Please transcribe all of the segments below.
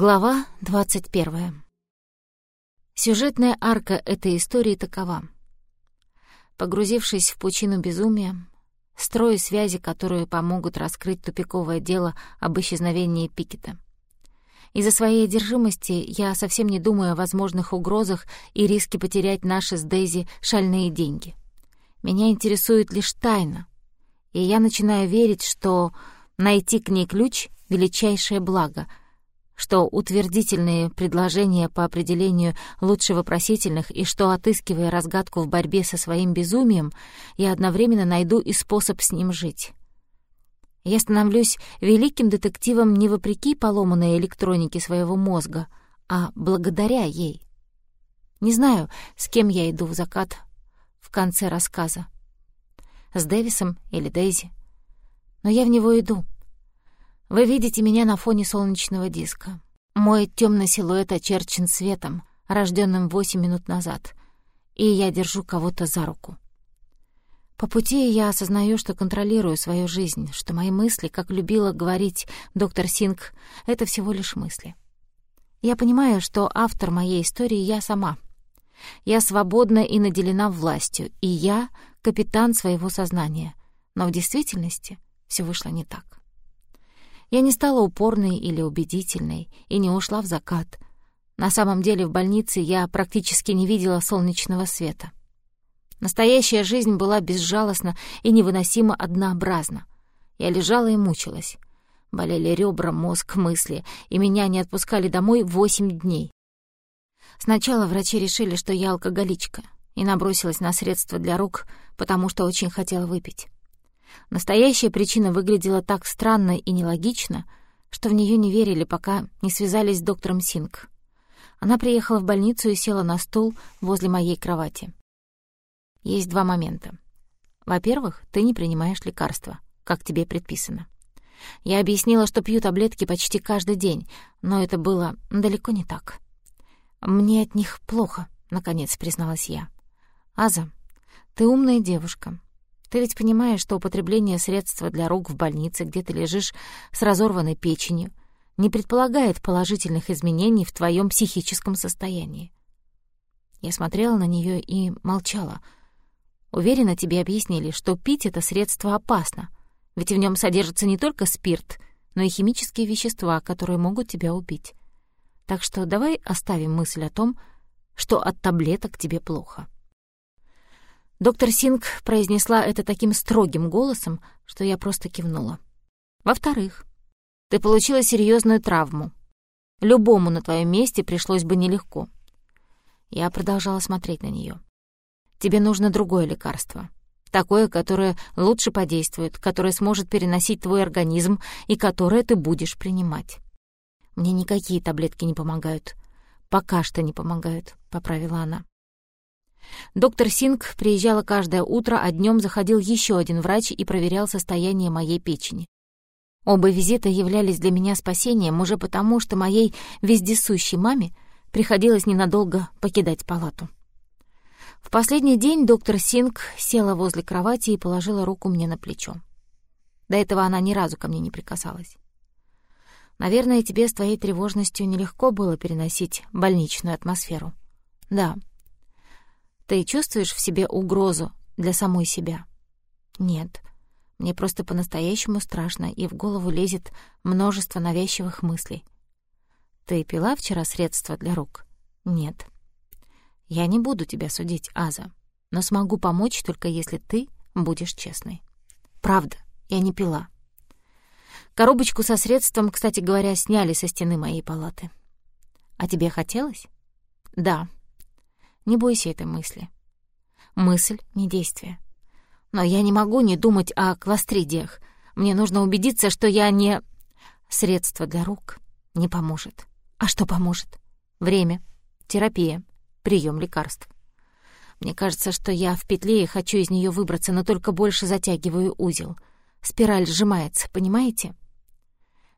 Глава 21. Сюжетная арка этой истории такова. Погрузившись в пучину безумия, строю связи, которые помогут раскрыть тупиковое дело об исчезновении Пикета. Из-за своей одержимости я совсем не думаю о возможных угрозах и риске потерять наши с Дейзи шальные деньги. Меня интересует лишь тайна, и я начинаю верить, что найти к ней ключ — величайшее благо — что утвердительные предложения по определению лучше вопросительных и что, отыскивая разгадку в борьбе со своим безумием, я одновременно найду и способ с ним жить. Я становлюсь великим детективом не вопреки поломанной электронике своего мозга, а благодаря ей. Не знаю, с кем я иду в закат в конце рассказа. С Дэвисом или Дейзи. Но я в него иду — вы видите меня на фоне солнечного диска. Мой темный силуэт очерчен светом, рожденным восемь минут назад, и я держу кого-то за руку. По пути я осознаю, что контролирую свою жизнь, что мои мысли, как любила говорить доктор Синг, — это всего лишь мысли. Я понимаю, что автор моей истории — я сама. Я свободна и наделена властью, и я — капитан своего сознания. Но в действительности все вышло не так. Я не стала упорной или убедительной и не ушла в закат. На самом деле в больнице я практически не видела солнечного света. Настоящая жизнь была безжалостна и невыносимо однообразна. Я лежала и мучилась. Болели ребра, мозг, мысли, и меня не отпускали домой восемь дней. Сначала врачи решили, что я алкоголичка, и набросилась на средства для рук, потому что очень хотела выпить. Настоящая причина выглядела так странно и нелогично, что в нее не верили, пока не связались с доктором Синг. Она приехала в больницу и села на стул возле моей кровати. Есть два момента. Во-первых, ты не принимаешь лекарства, как тебе предписано. Я объяснила, что пью таблетки почти каждый день, но это было далеко не так. «Мне от них плохо», — наконец призналась я. «Аза, ты умная девушка, ты ведь понимаешь, что употребление средства для рук в больнице, где ты лежишь с разорванной печенью, не предполагает положительных изменений в твоем психическом состоянии. Я смотрела на нее и молчала. Уверена, тебе объяснили, что пить это средство опасно, ведь в нем содержится не только спирт, но и химические вещества, которые могут тебя убить. Так что давай оставим мысль о том, что от таблеток тебе плохо. Доктор Синг произнесла это таким строгим голосом, что я просто кивнула. Во-вторых, ты получила серьезную травму. Любому на твоем месте пришлось бы нелегко. Я продолжала смотреть на нее. Тебе нужно другое лекарство. Такое, которое лучше подействует, которое сможет переносить твой организм и которое ты будешь принимать. Мне никакие таблетки не помогают. Пока что не помогают, — поправила она. Доктор Синг приезжала каждое утро, а днем заходил еще один врач и проверял состояние моей печени. Оба визита являлись для меня спасением уже потому, что моей вездесущей маме приходилось ненадолго покидать палату. В последний день доктор Синг села возле кровати и положила руку мне на плечо. До этого она ни разу ко мне не прикасалась. Наверное, тебе с твоей тревожностью нелегко было переносить больничную атмосферу. Да, ты чувствуешь в себе угрозу для самой себя? Нет. Мне просто по-настоящему страшно, и в голову лезет множество навязчивых мыслей. Ты пила вчера средства для рук? Нет. Я не буду тебя судить, Аза, но смогу помочь только если ты будешь честной. Правда, я не пила. Коробочку со средством, кстати говоря, сняли со стены моей палаты. А тебе хотелось? Да. Не бойся этой мысли. Мысль — не действие. Но я не могу не думать о кластридиях. Мне нужно убедиться, что я не... Средство для рук не поможет. А что поможет? Время, терапия, прием лекарств. Мне кажется, что я в петле и хочу из нее выбраться, но только больше затягиваю узел. Спираль сжимается, понимаете?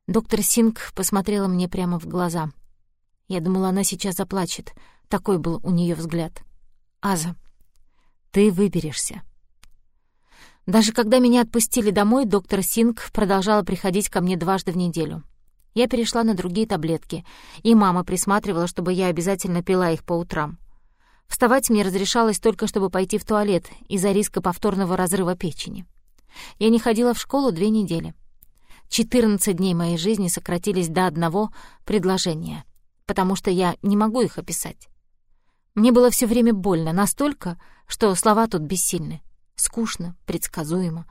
Доктор Синг посмотрела мне прямо в глаза. Я думала, она сейчас заплачет — такой был у нее взгляд. «Аза, ты выберешься». Даже когда меня отпустили домой, доктор Синг продолжала приходить ко мне дважды в неделю. Я перешла на другие таблетки, и мама присматривала, чтобы я обязательно пила их по утрам. Вставать мне разрешалось только, чтобы пойти в туалет из-за риска повторного разрыва печени. Я не ходила в школу две недели. 14 дней моей жизни сократились до одного предложения, потому что я не могу их описать. Мне было все время больно, настолько, что слова тут бессильны. Скучно, предсказуемо,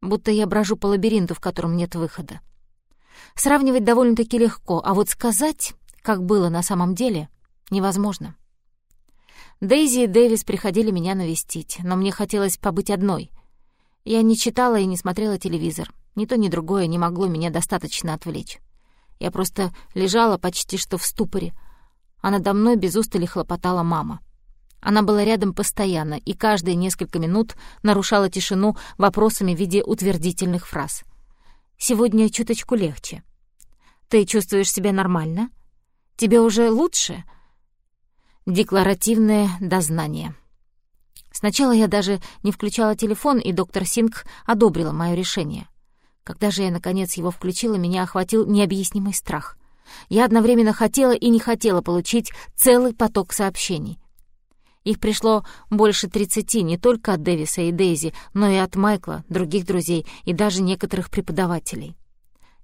будто я брожу по лабиринту, в котором нет выхода. Сравнивать довольно-таки легко, а вот сказать, как было на самом деле, невозможно. Дейзи и Дэвис приходили меня навестить, но мне хотелось побыть одной. Я не читала и не смотрела телевизор. Ни то, ни другое не могло меня достаточно отвлечь. Я просто лежала почти что в ступоре, а надо мной без устали хлопотала мама. Она была рядом постоянно и каждые несколько минут нарушала тишину вопросами в виде утвердительных фраз. «Сегодня чуточку легче. Ты чувствуешь себя нормально? Тебе уже лучше?» Декларативное дознание. Сначала я даже не включала телефон, и доктор Синг одобрила мое решение. Когда же я, наконец, его включила, меня охватил необъяснимый страх. Я одновременно хотела и не хотела получить целый поток сообщений. Их пришло больше тридцати не только от Дэвиса и Дейзи, но и от Майкла, других друзей и даже некоторых преподавателей.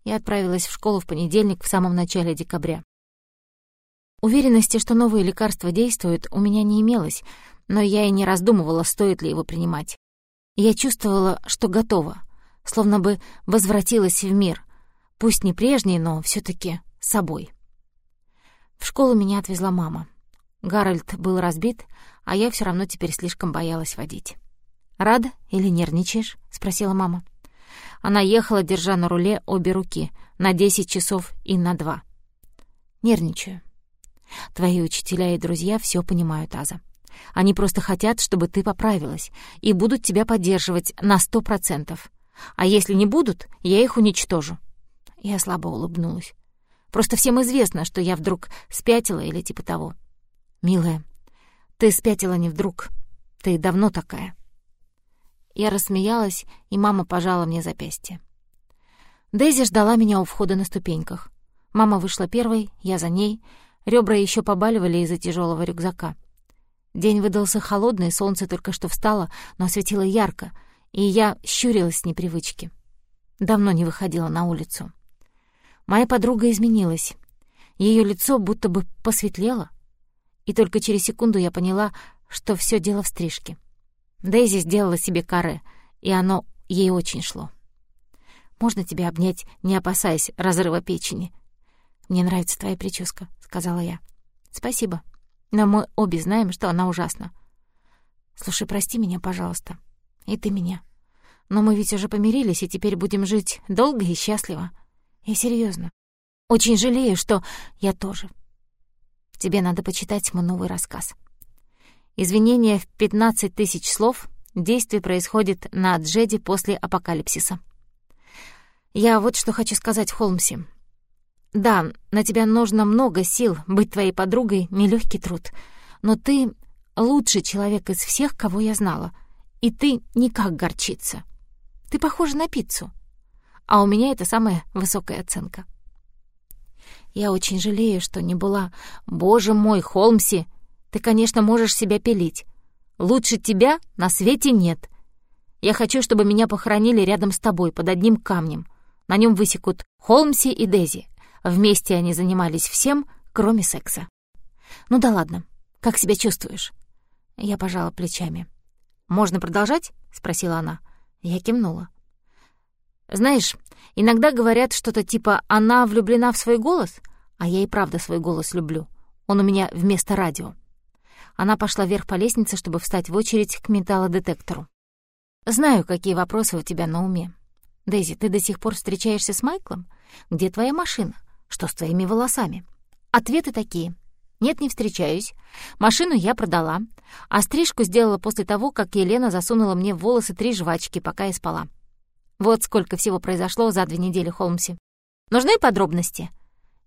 Я отправилась в школу в понедельник в самом начале декабря. Уверенности, что новые лекарства действуют, у меня не имелось, но я и не раздумывала, стоит ли его принимать. Я чувствовала, что готова, словно бы возвратилась в мир, пусть не прежний, но все таки собой. В школу меня отвезла мама. Гарольд был разбит, а я все равно теперь слишком боялась водить. «Рада или нервничаешь?» — спросила мама. Она ехала, держа на руле обе руки, на десять часов и на два. «Нервничаю. Твои учителя и друзья все понимают, Аза. Они просто хотят, чтобы ты поправилась, и будут тебя поддерживать на сто процентов. А если не будут, я их уничтожу». Я слабо улыбнулась. «Просто всем известно, что я вдруг спятила или типа того. Милая, ты спятила не вдруг. Ты давно такая». Я рассмеялась, и мама пожала мне запястье. Дейзи ждала меня у входа на ступеньках. Мама вышла первой, я за ней. Ребра еще побаливали из-за тяжелого рюкзака. День выдался холодный, солнце только что встало, но светило ярко, и я щурилась с непривычки. Давно не выходила на улицу. Моя подруга изменилась. Ее лицо будто бы посветлело, и только через секунду я поняла, что все дело в стрижке. Дейзи сделала себе каре, и оно ей очень шло. «Можно тебя обнять, не опасаясь разрыва печени?» «Мне нравится твоя прическа», — сказала я. «Спасибо», но мы обе знаем, что она ужасна. Слушай, прости меня, пожалуйста. И ты меня. Но мы ведь уже помирились, и теперь будем жить долго и счастливо. И серьезно. Очень жалею, что я тоже. Тебе надо почитать мой новый рассказ. Извинение в 15 тысяч слов. Действие происходит на Джеди после апокалипсиса. Я вот что хочу сказать Холмсе. Да, на тебя нужно много сил, быть твоей подругой — нелегкий труд. Но ты лучший человек из всех, кого я знала. И ты никак горчица. Ты похожа на пиццу. А у меня это самая высокая оценка. Я очень жалею, что не была. Боже мой, Холмси, ты, конечно, можешь себя пилить. Лучше тебя на свете нет. Я хочу, чтобы меня похоронили рядом с тобой, под одним камнем. На нем высекут Холмси и Дези. Вместе они занимались всем, кроме секса. «Ну да ладно. Как себя чувствуешь?» Я пожала плечами. «Можно продолжать?» — спросила она. Я кивнула. «Знаешь, иногда говорят что-то типа «она влюблена в свой голос», а я и правда свой голос люблю. Он у меня вместо радио». Она пошла вверх по лестнице, чтобы встать в очередь к металлодетектору. «Знаю, какие вопросы у тебя на уме. Дейзи, ты до сих пор встречаешься с Майклом? Где твоя машина? Что с твоими волосами? Ответы такие. Нет, не встречаюсь. Машину я продала, а стрижку сделала после того, как Елена засунула мне в волосы три жвачки, пока я спала. Вот сколько всего произошло за две недели, Холмси. Нужны подробности?»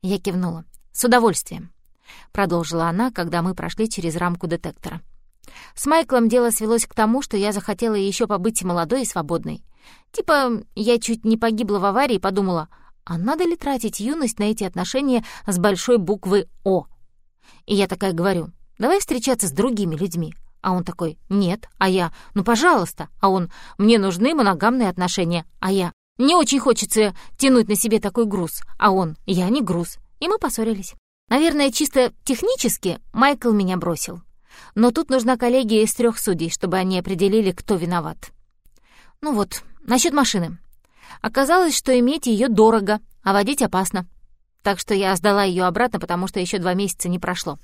Я кивнула. «С удовольствием», — продолжила она, когда мы прошли через рамку детектора. С Майклом дело свелось к тому, что я захотела еще побыть молодой и свободной. Типа, я чуть не погибла в аварии и подумала, а надо ли тратить юность на эти отношения с большой буквы «О»? И я такая говорю, давай встречаться с другими людьми. А он такой, нет. А я, ну, пожалуйста. А он, мне нужны моногамные отношения. А я, не очень хочется тянуть на себе такой груз. А он, я не груз. И мы поссорились. Наверное, чисто технически Майкл меня бросил. Но тут нужна коллегия из трех судей, чтобы они определили, кто виноват. Ну вот, насчет машины. Оказалось, что иметь ее дорого, а водить опасно. Так что я сдала ее обратно, потому что еще два месяца не прошло.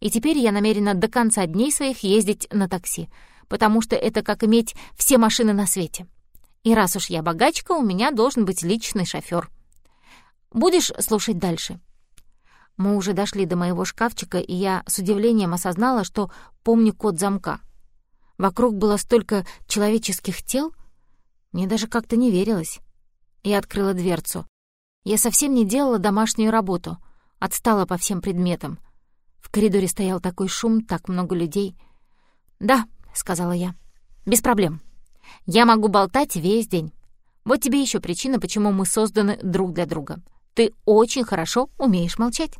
И теперь я намерена до конца дней своих ездить на такси, потому что это как иметь все машины на свете. И раз уж я богачка, у меня должен быть личный шофер. Будешь слушать дальше?» Мы уже дошли до моего шкафчика, и я с удивлением осознала, что помню код замка. Вокруг было столько человеческих тел, мне даже как-то не верилось. Я открыла дверцу. Я совсем не делала домашнюю работу, отстала по всем предметам. В коридоре стоял такой шум, так много людей. «Да», — сказала я, — «без проблем. Я могу болтать весь день. Вот тебе еще причина, почему мы созданы друг для друга. Ты очень хорошо умеешь молчать».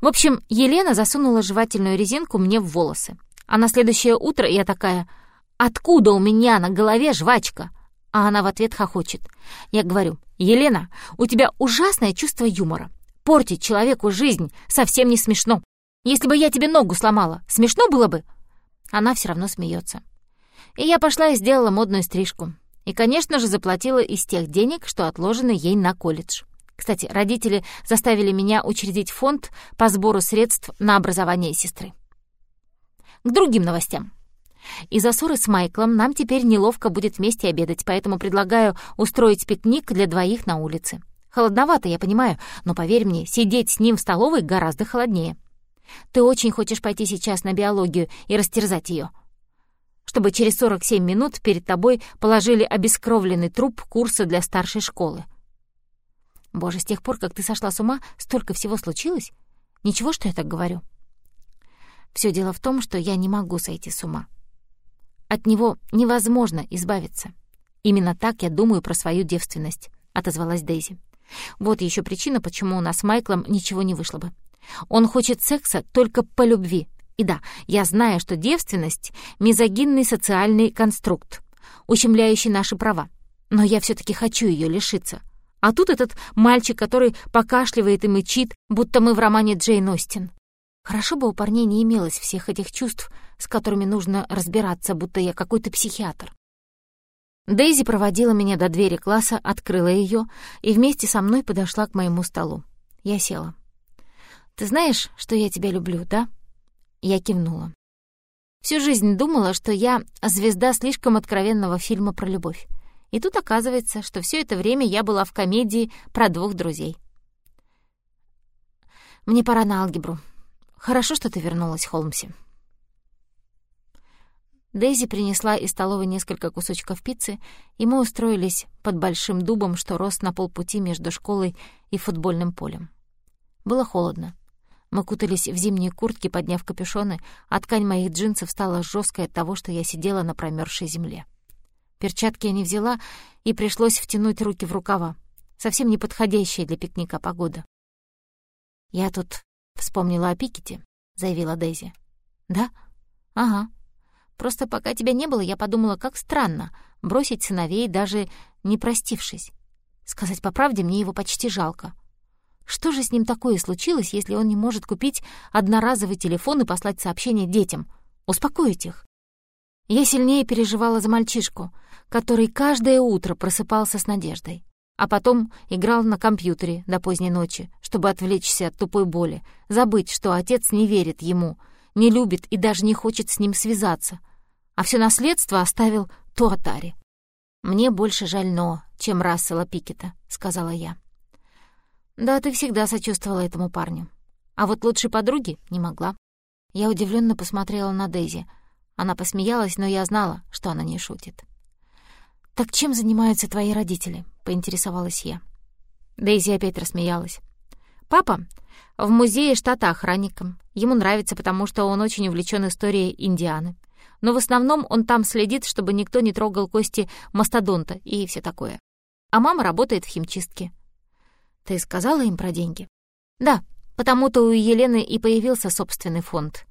В общем, Елена засунула жевательную резинку мне в волосы. А на следующее утро я такая «Откуда у меня на голове жвачка?» А она в ответ хохочет. Я говорю «Елена, у тебя ужасное чувство юмора. Портить человеку жизнь совсем не смешно. Если бы я тебе ногу сломала, смешно было бы?» Она все равно смеется. И я пошла и сделала модную стрижку. И, конечно же, заплатила из тех денег, что отложены ей на колледж. Кстати, родители заставили меня учредить фонд по сбору средств на образование сестры. К другим новостям. Из-за ссоры с Майклом нам теперь неловко будет вместе обедать, поэтому предлагаю устроить пикник для двоих на улице. Холодновато, я понимаю, но поверь мне, сидеть с ним в столовой гораздо холоднее. Ты очень хочешь пойти сейчас на биологию и растерзать ее, чтобы через 47 минут перед тобой положили обескровленный труп курса для старшей школы. Боже, с тех пор, как ты сошла с ума, столько всего случилось. Ничего, что я так говорю. Все дело в том, что я не могу сойти с ума. От него невозможно избавиться. Именно так я думаю про свою девственность, отозвалась Дейзи. Вот еще причина, почему у нас с Майклом ничего не вышло бы. Он хочет секса только по любви. И да, я знаю, что девственность — мизогинный социальный конструкт, ущемляющий наши права. Но я все таки хочу ее лишиться — а тут этот мальчик, который покашливает и мычит, будто мы в романе Джейн Остин. Хорошо бы у парней не имелось всех этих чувств, с которыми нужно разбираться, будто я какой-то психиатр. Дейзи проводила меня до двери класса, открыла ее и вместе со мной подошла к моему столу. Я села. «Ты знаешь, что я тебя люблю, да?» Я кивнула. Всю жизнь думала, что я звезда слишком откровенного фильма про любовь. И тут оказывается, что все это время я была в комедии про двух друзей. Мне пора на алгебру. Хорошо, что ты вернулась, Холмси. Дейзи принесла из столовой несколько кусочков пиццы, и мы устроились под большим дубом, что рос на полпути между школой и футбольным полем. Было холодно. Мы кутались в зимние куртки, подняв капюшоны, а ткань моих джинсов стала жесткой от того, что я сидела на промерзшей земле. Перчатки я не взяла, и пришлось втянуть руки в рукава. Совсем неподходящая для пикника погода. «Я тут вспомнила о Пикете», — заявила Дейзи. «Да? Ага. Просто пока тебя не было, я подумала, как странно бросить сыновей, даже не простившись. Сказать по правде, мне его почти жалко. Что же с ним такое случилось, если он не может купить одноразовый телефон и послать сообщение детям? Успокоить их? Я сильнее переживала за мальчишку, который каждое утро просыпался с надеждой, а потом играл на компьютере до поздней ночи, чтобы отвлечься от тупой боли, забыть, что отец не верит ему, не любит и даже не хочет с ним связаться, а все наследство оставил Туатари. «Мне больше жаль Но, чем Рассела Пикета», — сказала я. «Да, ты всегда сочувствовала этому парню. А вот лучшей подруги не могла». Я удивленно посмотрела на Дейзи — она посмеялась, но я знала, что она не шутит. «Так чем занимаются твои родители?» — поинтересовалась я. Дейзи опять рассмеялась. «Папа в музее штата охранником. Ему нравится, потому что он очень увлечен историей Индианы. Но в основном он там следит, чтобы никто не трогал кости мастодонта и все такое. А мама работает в химчистке». Ты сказала им про деньги? Да, потому-то у Елены и появился собственный фонд.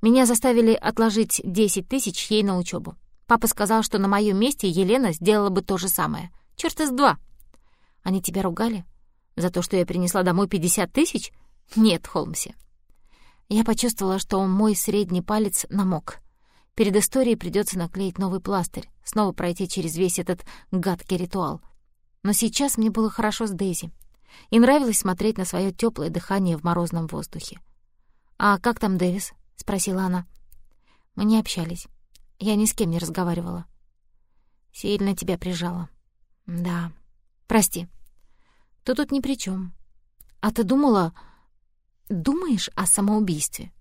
Меня заставили отложить 10 тысяч ей на учебу. Папа сказал, что на моем месте Елена сделала бы то же самое. Чёрт из два. Они тебя ругали? За то, что я принесла домой 50 тысяч? Нет, Холмси. Я почувствовала, что мой средний палец намок. Перед историей придется наклеить новый пластырь, снова пройти через весь этот гадкий ритуал. Но сейчас мне было хорошо с Дейзи. И нравилось смотреть на свое теплое дыхание в морозном воздухе. «А как там Дэвис?» — спросила она. Мы не общались. Я ни с кем не разговаривала. Сильно тебя прижала. Да. Прости. Ты тут ни при чем. А ты думала... Думаешь о самоубийстве?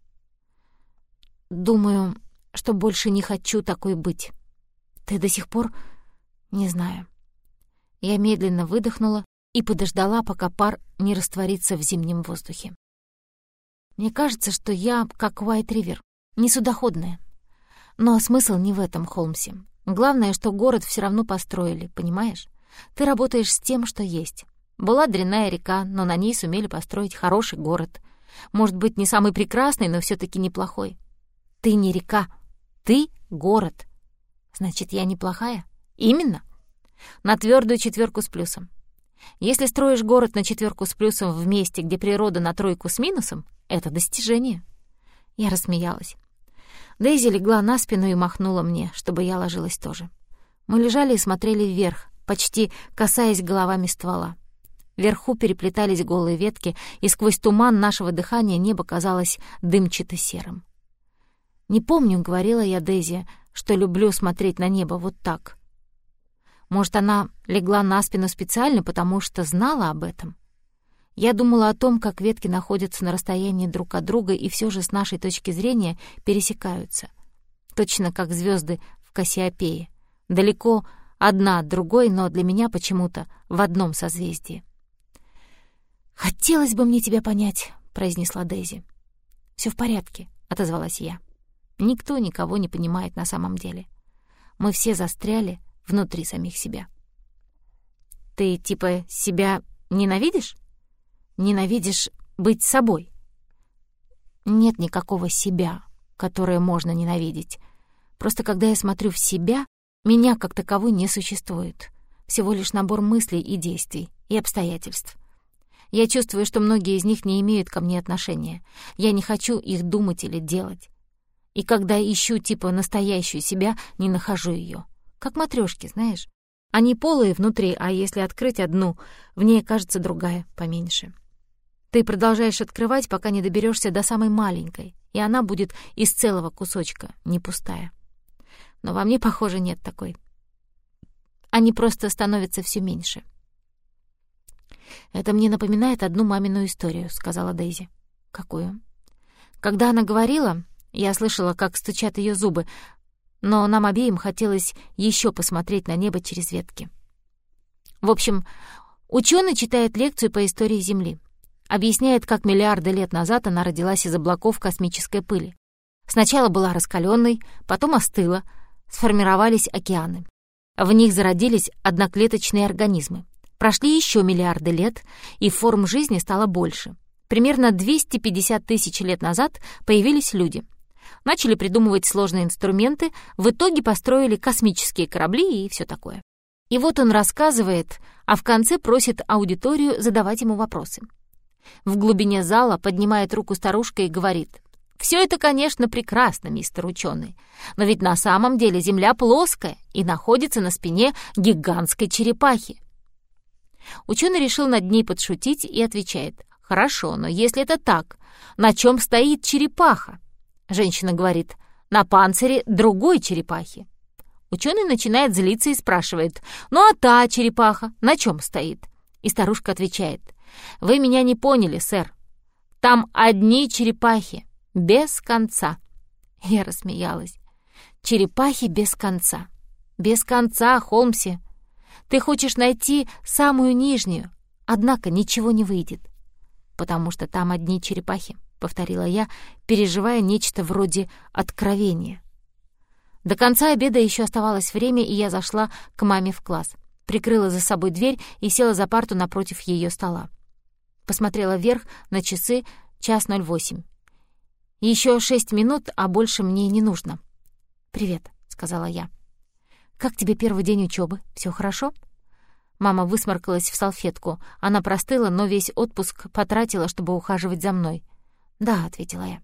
Думаю, что больше не хочу такой быть. Ты до сих пор... Не знаю. Я медленно выдохнула и подождала, пока пар не растворится в зимнем воздухе. Мне кажется, что я как Уайт-Ривер, не судоходная. Но смысл не в этом, Холмсе. Главное, что город все равно построили, понимаешь? Ты работаешь с тем, что есть. Была дрянная река, но на ней сумели построить хороший город. Может быть, не самый прекрасный, но все таки неплохой. Ты не река, ты — город. Значит, я неплохая? Именно. На твердую четверку с плюсом. Если строишь город на четверку с плюсом в месте, где природа на тройку с минусом, это достижение. Я рассмеялась. Дейзи легла на спину и махнула мне, чтобы я ложилась тоже. Мы лежали и смотрели вверх, почти касаясь головами ствола. Вверху переплетались голые ветки, и сквозь туман нашего дыхания небо казалось дымчато-серым. «Не помню», — говорила я Дейзи, что люблю смотреть на небо вот так. Может, она легла на спину специально, потому что знала об этом? Я думала о том, как ветки находятся на расстоянии друг от друга и все же с нашей точки зрения пересекаются. Точно как звезды в Кассиопее. Далеко одна от другой, но для меня почему-то в одном созвездии. «Хотелось бы мне тебя понять», — произнесла Дейзи. Все в порядке», — отозвалась я. «Никто никого не понимает на самом деле. Мы все застряли внутри самих себя». «Ты типа себя ненавидишь?» ненавидишь быть собой. Нет никакого себя, которое можно ненавидеть. Просто когда я смотрю в себя, меня как таковой не существует. Всего лишь набор мыслей и действий, и обстоятельств. Я чувствую, что многие из них не имеют ко мне отношения. Я не хочу их думать или делать. И когда ищу типа настоящую себя, не нахожу ее. Как матрешки, знаешь? Они полые внутри, а если открыть одну, в ней кажется другая, поменьше. Ты продолжаешь открывать, пока не доберешься до самой маленькой, и она будет из целого кусочка, не пустая. Но во мне, похоже, нет такой. Они просто становятся все меньше. «Это мне напоминает одну мамину историю», — сказала Дейзи. «Какую?» Когда она говорила, я слышала, как стучат ее зубы, но нам обеим хотелось еще посмотреть на небо через ветки. В общем, ученый читает лекцию по истории Земли объясняет, как миллиарды лет назад она родилась из облаков космической пыли. Сначала была раскаленной, потом остыла, сформировались океаны. В них зародились одноклеточные организмы. Прошли еще миллиарды лет, и форм жизни стало больше. Примерно 250 тысяч лет назад появились люди. Начали придумывать сложные инструменты, в итоге построили космические корабли и все такое. И вот он рассказывает, а в конце просит аудиторию задавать ему вопросы. В глубине зала поднимает руку старушка и говорит. «Все это, конечно, прекрасно, мистер ученый, но ведь на самом деле Земля плоская и находится на спине гигантской черепахи». Ученый решил над ней подшутить и отвечает. «Хорошо, но если это так, на чем стоит черепаха?» Женщина говорит. «На панцире другой черепахи». Ученый начинает злиться и спрашивает. «Ну а та черепаха на чем стоит?» И старушка отвечает. Вы меня не поняли, сэр. Там одни черепахи, без конца. Я рассмеялась. Черепахи без конца. Без конца, Холмси. Ты хочешь найти самую нижнюю, однако ничего не выйдет. Потому что там одни черепахи, повторила я, переживая нечто вроде откровения. До конца обеда еще оставалось время, и я зашла к маме в класс, прикрыла за собой дверь и села за парту напротив ее стола. Посмотрела вверх на часы час ноль восемь. Еще шесть минут, а больше мне не нужно. «Привет», — сказала я. «Как тебе первый день учебы? Все хорошо?» Мама высморкалась в салфетку. Она простыла, но весь отпуск потратила, чтобы ухаживать за мной. «Да», — ответила я.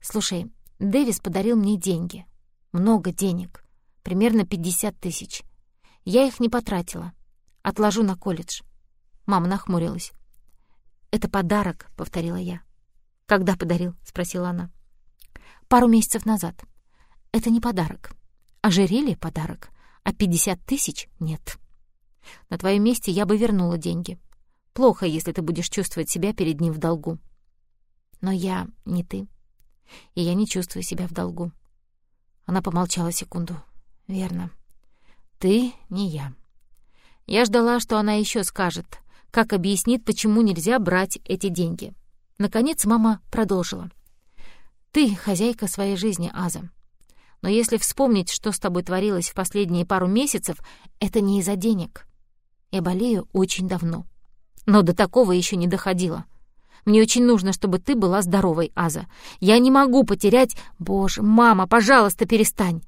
«Слушай, Дэвис подарил мне деньги. Много денег. Примерно пятьдесят тысяч. Я их не потратила. Отложу на колледж». Мама нахмурилась. «Это подарок», — повторила я. «Когда подарил?» — спросила она. «Пару месяцев назад. Это не подарок. Ожерелье — подарок, а пятьдесят тысяч — нет. На твоем месте я бы вернула деньги. Плохо, если ты будешь чувствовать себя перед ним в долгу. Но я не ты, и я не чувствую себя в долгу». Она помолчала секунду. «Верно. Ты не я». Я ждала, что она еще скажет, как объяснит, почему нельзя брать эти деньги. Наконец мама продолжила. «Ты хозяйка своей жизни, Аза. Но если вспомнить, что с тобой творилось в последние пару месяцев, это не из-за денег. Я болею очень давно. Но до такого еще не доходило. Мне очень нужно, чтобы ты была здоровой, Аза. Я не могу потерять... Боже, мама, пожалуйста, перестань.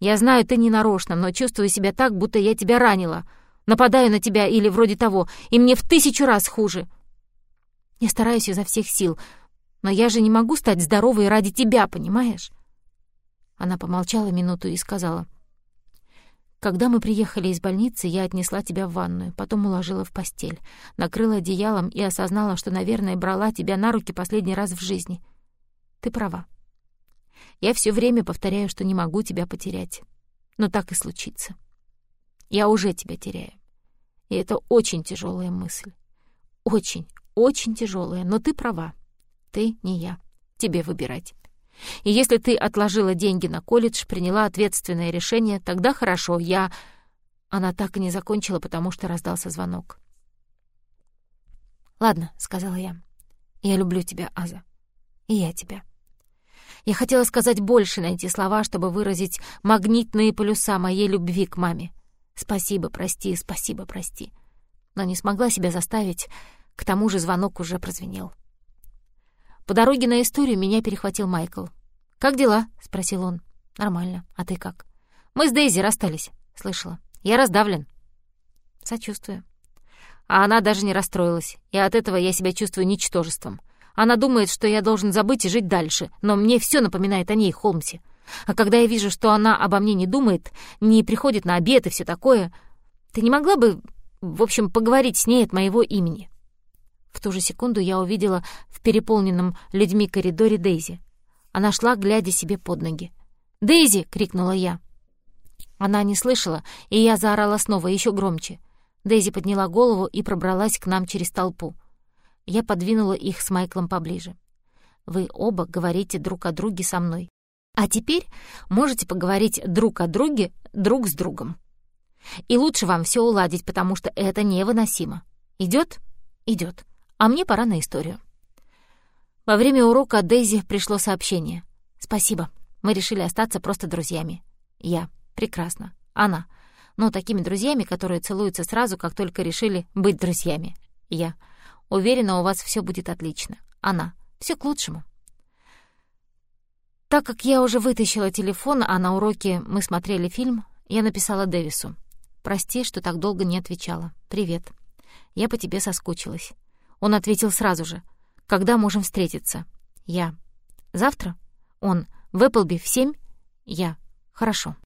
Я знаю, ты не нарочно, но чувствую себя так, будто я тебя ранила. Нападаю на тебя или вроде того, и мне в тысячу раз хуже. Я стараюсь изо всех сил, но я же не могу стать здоровой ради тебя, понимаешь?» Она помолчала минуту и сказала. «Когда мы приехали из больницы, я отнесла тебя в ванную, потом уложила в постель, накрыла одеялом и осознала, что, наверное, брала тебя на руки последний раз в жизни. Ты права. Я все время повторяю, что не могу тебя потерять. Но так и случится. Я уже тебя теряю. И это очень тяжелая мысль. Очень, очень тяжелая, но ты права. Ты не я. Тебе выбирать. И если ты отложила деньги на колледж, приняла ответственное решение, тогда хорошо, я...» Она так и не закончила, потому что раздался звонок. «Ладно», — сказала я. «Я люблю тебя, Аза. И я тебя». Я хотела сказать больше, найти слова, чтобы выразить магнитные полюса моей любви к маме. «Спасибо, прости, спасибо, прости». Но не смогла себя заставить к тому же звонок уже прозвенел. По дороге на историю меня перехватил Майкл. «Как дела?» — спросил он. «Нормально. А ты как?» «Мы с Дейзи расстались», — слышала. «Я раздавлен». «Сочувствую». А она даже не расстроилась, и от этого я себя чувствую ничтожеством. Она думает, что я должен забыть и жить дальше, но мне все напоминает о ней, Холмсе. А когда я вижу, что она обо мне не думает, не приходит на обед и все такое, ты не могла бы, в общем, поговорить с ней от моего имени?» В ту же секунду я увидела в переполненном людьми коридоре Дейзи. Она шла, глядя себе под ноги. «Дейзи!» — крикнула я. Она не слышала, и я заорала снова, еще громче. Дейзи подняла голову и пробралась к нам через толпу. Я подвинула их с Майклом поближе. «Вы оба говорите друг о друге со мной. А теперь можете поговорить друг о друге друг с другом. И лучше вам все уладить, потому что это невыносимо. Идет? Идет. А мне пора на историю. Во время урока Дейзи пришло сообщение. «Спасибо. Мы решили остаться просто друзьями. Я. Прекрасно. Она. Но такими друзьями, которые целуются сразу, как только решили быть друзьями. Я. Уверена, у вас все будет отлично. Она. Все к лучшему». Так как я уже вытащила телефон, а на уроке мы смотрели фильм, я написала Дэвису. «Прости, что так долго не отвечала. Привет. Я по тебе соскучилась. Он ответил сразу же. «Когда можем встретиться?» Я. «Завтра?» Он. «В Эпплби в семь?» Я. «Хорошо».